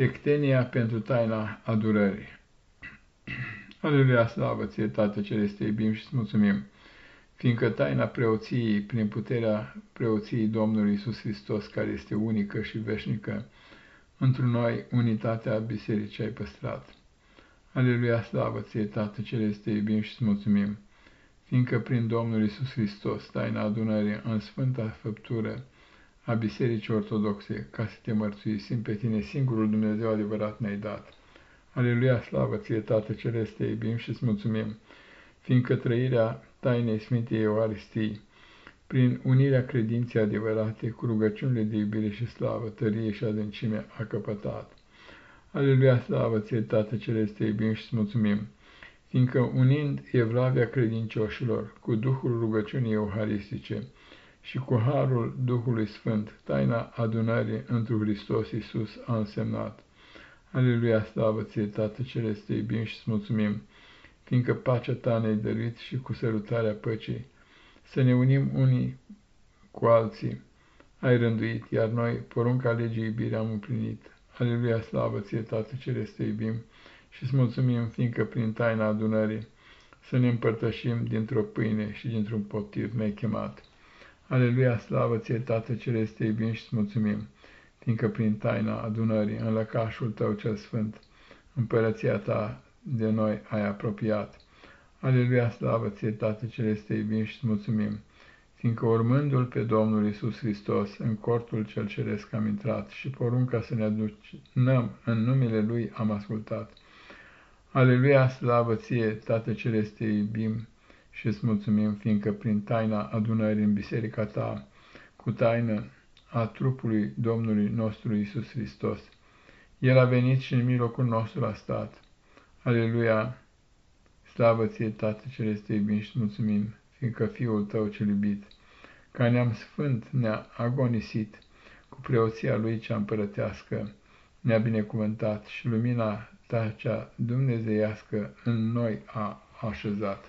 Ectenia pentru taina adurării. Aleluia, slavă ție, Tată Celeste, iubim și îți mulțumim, fiindcă taina preoției, prin puterea preoției Domnului Isus Hristos, care este unică și veșnică, într noi unitatea bisericii ai păstrat. Aleluia, slavă ție, Tată Celeste, iubim și îți mulțumim, fiindcă prin Domnul Isus Hristos, taina adunării în sfânta făptură, a Bisericii Ortodoxe, ca să te mărțuisim pe tine, singurul Dumnezeu adevărat ne-ai dat. Aleluia, slavă ție, Tată Celeste, iubim și îți mulțumim, fiindcă trăirea tainei Sfintei Euaristii, prin unirea credinței adevărate cu rugăciunile de iubire și slavă, tărie și adâncime a căpătat. Aleluia, slavă ție, Tată Celeste, iubim și îți mulțumim, fiindcă unind evlavia credincioșilor cu Duhul rugăciunii euharistice, și cu harul Duhului Sfânt, taina adunării într Hristos Iisus a însemnat. Aleluia, slavă ție, Tată Celeste, iubim și îți mulțumim, fiindcă pacea ta ne-ai dăruit și cu sărutarea păcii, să ne unim unii cu alții, ai rânduit, iar noi, porunca legii iubire, am împlinit. Aleluia, slavă ție, Tată Celeste, iubim și îți mulțumim, fiindcă prin taina adunării să ne împărtășim dintr-o pâine și dintr-un potir ne-ai chemat. Aleluia, slavă ție, Tată Celeste, iubim și mulțumim, fiindcă prin taina adunării, în lăcașul tău cel sfânt, împărăția ta de noi ai apropiat. Aleluia, slavă ție, Tată Celeste, iubim și mulțumim, fiindcă urmându-L pe Domnul Isus Hristos, în cortul cel ceresc am intrat și porunca să ne aducem în numele Lui am ascultat. Aleluia, slavă ție, Tată Celeste, iubim și îți mulțumim, fiindcă prin taina adunării în biserica ta, cu taină a trupului Domnului nostru Isus Hristos, El a venit și în mijlocul nostru a stat. Aleluia! Slavă ție, Tată Celeste, iubim și mulțumim, fiindcă Fiul Tău cel iubit, ca neam sfânt ne-a agonisit, cu preoția Lui cea împărătească, ne-a binecuvântat și lumina Ta cea dumnezeiască în noi a așezat.